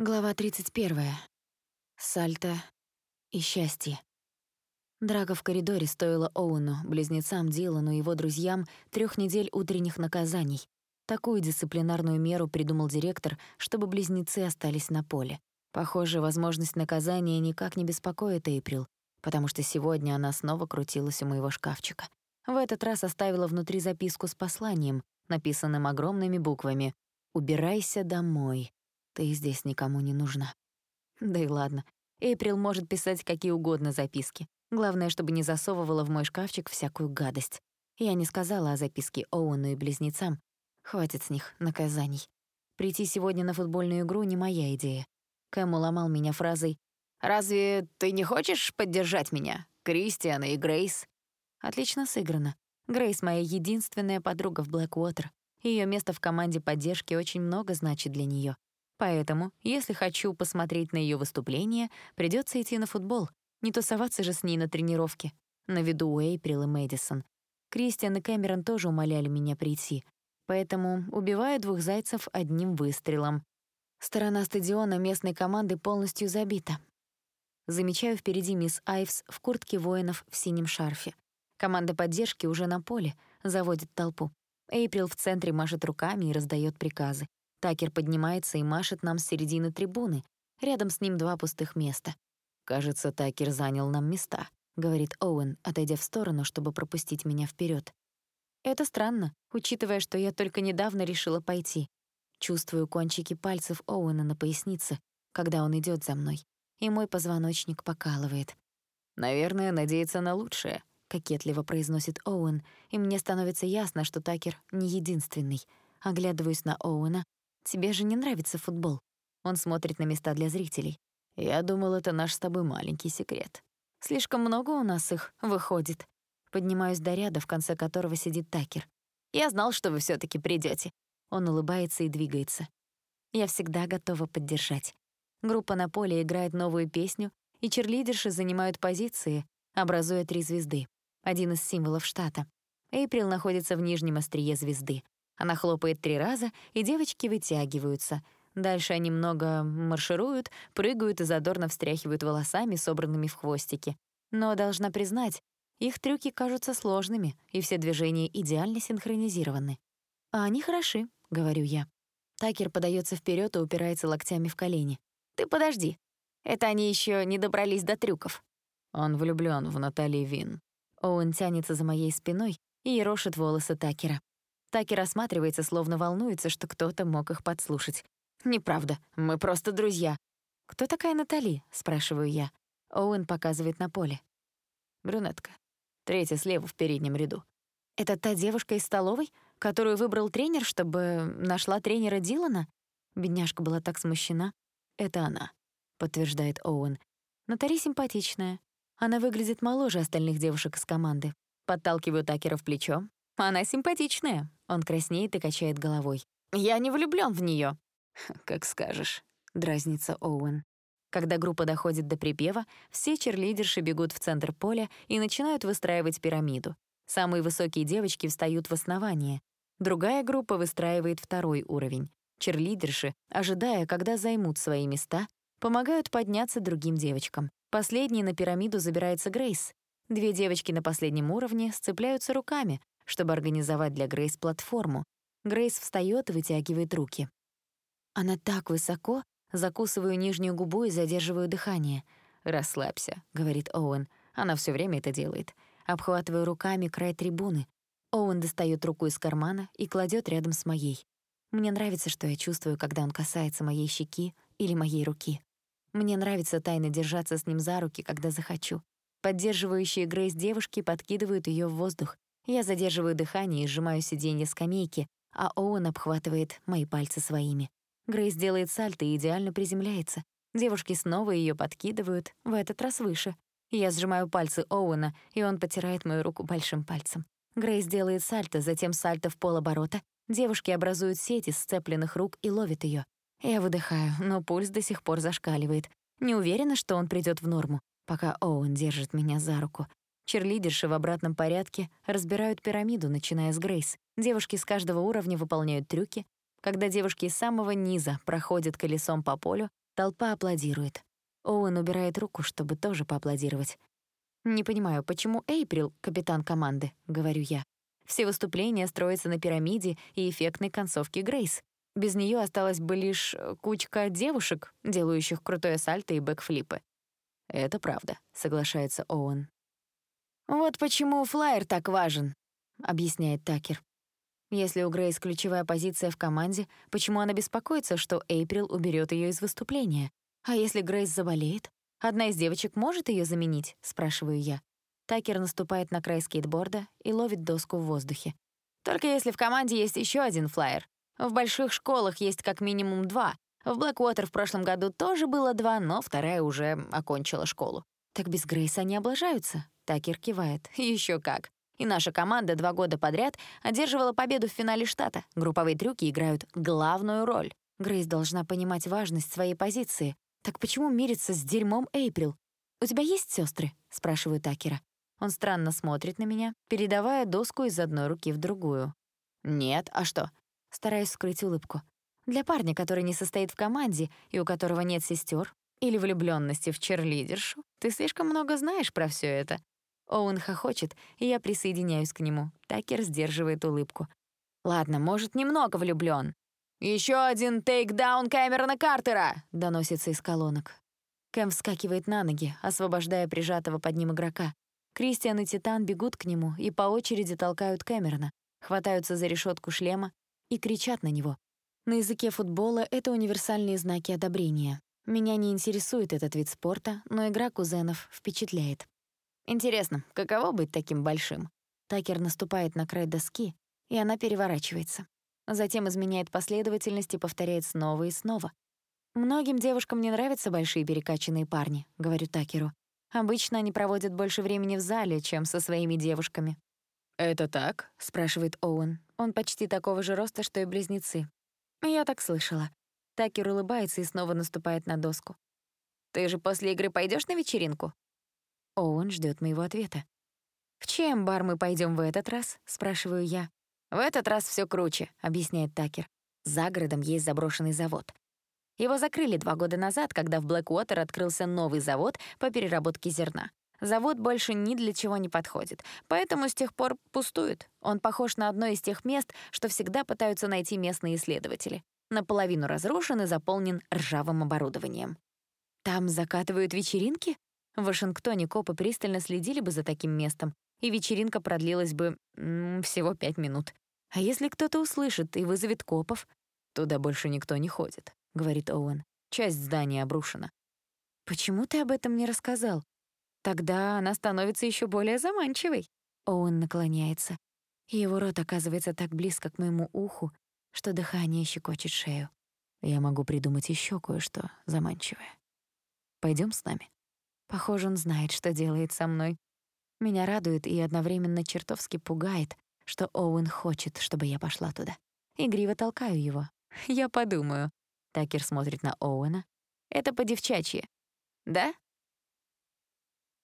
Глава 31. Сальто и счастье. Драка в коридоре стоила Оуэну, близнецам Дилану и его друзьям трех недель утренних наказаний. Такую дисциплинарную меру придумал директор, чтобы близнецы остались на поле. Похоже, возможность наказания никак не беспокоит Эйприл, потому что сегодня она снова крутилась у моего шкафчика. В этот раз оставила внутри записку с посланием, написанным огромными буквами «Убирайся домой». Ты здесь никому не нужна. Да и ладно. Эйприл может писать какие угодно записки. Главное, чтобы не засовывала в мой шкафчик всякую гадость. Я не сказала о записке Оуэну и близнецам. Хватит с них наказаний. Прийти сегодня на футбольную игру не моя идея. Кэм уломал меня фразой «Разве ты не хочешь поддержать меня, Кристиана и Грейс?» Отлично сыграно. Грейс — моя единственная подруга в Блэквотер. Её место в команде поддержки очень много значит для неё. Поэтому, если хочу посмотреть на ее выступление, придется идти на футбол, не тусоваться же с ней на тренировке. На виду у Эйприл и Мэдисон. Кристиан и Кэмерон тоже умоляли меня прийти. Поэтому убиваю двух зайцев одним выстрелом. Сторона стадиона местной команды полностью забита. Замечаю впереди мисс Айвс в куртке воинов в синем шарфе. Команда поддержки уже на поле, заводит толпу. Эйприл в центре машет руками и раздает приказы. Такер поднимается и машет нам с середины трибуны. Рядом с ним два пустых места. «Кажется, Такер занял нам места», — говорит Оуэн, отойдя в сторону, чтобы пропустить меня вперед. Это странно, учитывая, что я только недавно решила пойти. Чувствую кончики пальцев Оуэна на пояснице, когда он идет за мной, и мой позвоночник покалывает. «Наверное, надеется на лучшее», — кокетливо произносит Оуэн, и мне становится ясно, что Такер не единственный. Оглядываюсь на Оуэна, Тебе же не нравится футбол. Он смотрит на места для зрителей. Я думал, это наш с тобой маленький секрет. Слишком много у нас их выходит. Поднимаюсь до ряда, в конце которого сидит Такер. Я знал, что вы все таки придете. Он улыбается и двигается. Я всегда готова поддержать. Группа на поле играет новую песню, и черлидерши занимают позиции, образуя три звезды. Один из символов штата. Эйприл находится в нижнем острие звезды. Она хлопает три раза, и девочки вытягиваются. Дальше они много маршируют, прыгают и задорно встряхивают волосами, собранными в хвостики. Но, должна признать, их трюки кажутся сложными, и все движения идеально синхронизированы. «А они хороши», — говорю я. Такер подается вперед и упирается локтями в колени. «Ты подожди. Это они еще не добрались до трюков». Он влюблён в Натали Вин. Оуэн тянется за моей спиной и ерошит волосы Такера. Так и рассматривается, словно волнуется, что кто-то мог их подслушать. «Неправда, мы просто друзья». «Кто такая Натали?» — спрашиваю я. Оуэн показывает на поле. Брюнетка. Третья слева в переднем ряду. «Это та девушка из столовой, которую выбрал тренер, чтобы нашла тренера Дилана?» Бедняжка была так смущена. «Это она», — подтверждает Оуэн. Натали симпатичная. Она выглядит моложе остальных девушек из команды. Подталкиваю Такера в плечо. Она симпатичная. Он краснеет и качает головой. «Я не влюблён в неё». «Как скажешь», — дразнится Оуэн. Когда группа доходит до припева, все черлидерши бегут в центр поля и начинают выстраивать пирамиду. Самые высокие девочки встают в основание. Другая группа выстраивает второй уровень. Черлидерши, ожидая, когда займут свои места, помогают подняться другим девочкам. Последней на пирамиду забирается Грейс. Две девочки на последнем уровне сцепляются руками, чтобы организовать для Грейс платформу. Грейс встаёт и вытягивает руки. Она так высоко, закусываю нижнюю губу и задерживаю дыхание. «Расслабься», — говорит Оуэн. Она всё время это делает. Обхватываю руками край трибуны. Оуэн достаёт руку из кармана и кладёт рядом с моей. Мне нравится, что я чувствую, когда он касается моей щеки или моей руки. Мне нравится тайно держаться с ним за руки, когда захочу. Поддерживающие Грейс девушки подкидывают её в воздух. Я задерживаю дыхание и сжимаю сиденье скамейки, а Оуэн обхватывает мои пальцы своими. Грейс делает сальто и идеально приземляется. Девушки снова ее подкидывают, в этот раз выше. Я сжимаю пальцы Оуэна, и он потирает мою руку большим пальцем. Грейс делает сальто, затем сальто в полоборота. Девушки образуют сеть из сцепленных рук и ловят ее. Я выдыхаю, но пульс до сих пор зашкаливает. Не уверена, что он придёт в норму, пока Оуэн держит меня за руку. Черлидерши в обратном порядке разбирают пирамиду, начиная с Грейс. Девушки с каждого уровня выполняют трюки. Когда девушки из самого низа проходят колесом по полю, Толпа аплодирует. Оуэн убирает руку, чтобы тоже поаплодировать. «Не понимаю, почему Эйприл — капитан команды?» — говорю я. Все выступления строятся на пирамиде и эффектной концовке Грейс. Без нее осталась бы лишь э, кучка девушек, делающих крутое сальто и бэкфлипы. «Это правда», — соглашается Оуэн. «Вот почему флайер так важен», — объясняет Такер. Если у Грейс ключевая позиция в команде, почему она беспокоится, что Эйприл уберет ее из выступления? А если Грейс заболеет? Одна из девочек может ее заменить? Спрашиваю я. Такер наступает на край скейтборда и ловит доску в воздухе. Только если в команде есть еще один флайер. В больших школах есть как минимум два. В Блэквотер в прошлом году тоже было два, но вторая уже окончила школу. Так без Грейс они облажаются. Такер кивает. Еще как. И наша команда два года подряд одерживала победу в финале штата. Групповые трюки играют главную роль. Грейс должна понимать важность своей позиции. Так почему мириться с дерьмом Эйприл? «У тебя есть сестры? спрашиваю Такера. Он странно смотрит на меня, передавая доску из одной руки в другую. «Нет, а что?» Стараюсь скрыть улыбку. Для парня, который не состоит в команде и у которого нет сестер, или влюбленности в черлидершу, ты слишком много знаешь про все это. Оуэн хохочет, и я присоединяюсь к нему. Такер сдерживает улыбку. Ладно, может, немного влюблён. Еще один тейкдаун Кэмерона Картера!» — доносится из колонок. Кэм вскакивает на ноги, освобождая прижатого под ним игрока. Кристиан и Титан бегут к нему и по очереди толкают Кэмерона, хватаются за решетку шлема и кричат на него. На языке футбола это универсальные знаки одобрения. Меня не интересует этот вид спорта, но игра кузенов впечатляет. Интересно, каково быть таким большим? Такер наступает на край доски, и она переворачивается. Затем изменяет последовательность и повторяет снова и снова. «Многим девушкам не нравятся большие перекачанные парни», — говорю Такеру. «Обычно они проводят больше времени в зале, чем со своими девушками». «Это так?» — спрашивает Оуэн. Он почти такого же роста, что и близнецы. Я так слышала. Такер улыбается и снова наступает на доску. «Ты же после игры пойдешь на вечеринку?» Оуэн ждет моего ответа. «В чем бар мы пойдем в этот раз?» — спрашиваю я. «В этот раз все круче», — объясняет Такер. За городом есть заброшенный завод. Его закрыли два года назад, когда в Блэквотер открылся новый завод по переработке зерна. Завод больше ни для чего не подходит, поэтому с тех пор пустует. Он похож на одно из тех мест, что всегда пытаются найти местные исследователи. Наполовину разрушен и заполнен ржавым оборудованием. «Там закатывают вечеринки?» В Вашингтоне копы пристально следили бы за таким местом, и вечеринка продлилась бы м, всего пять минут. А если кто-то услышит и вызовет копов? Туда больше никто не ходит, говорит Оуэн. Часть здания обрушена. Почему ты об этом не рассказал? Тогда она становится еще более заманчивой. Оуэн наклоняется. Его рот оказывается так близко к моему уху, что дыхание щекочет шею. Я могу придумать еще кое-что заманчивое. Пойдем с нами. Похоже, он знает, что делает со мной. Меня радует и одновременно чертовски пугает, что Оуэн хочет, чтобы я пошла туда. Игриво толкаю его. Я подумаю. Такер смотрит на Оуэна. Это по-девчачьи. Да?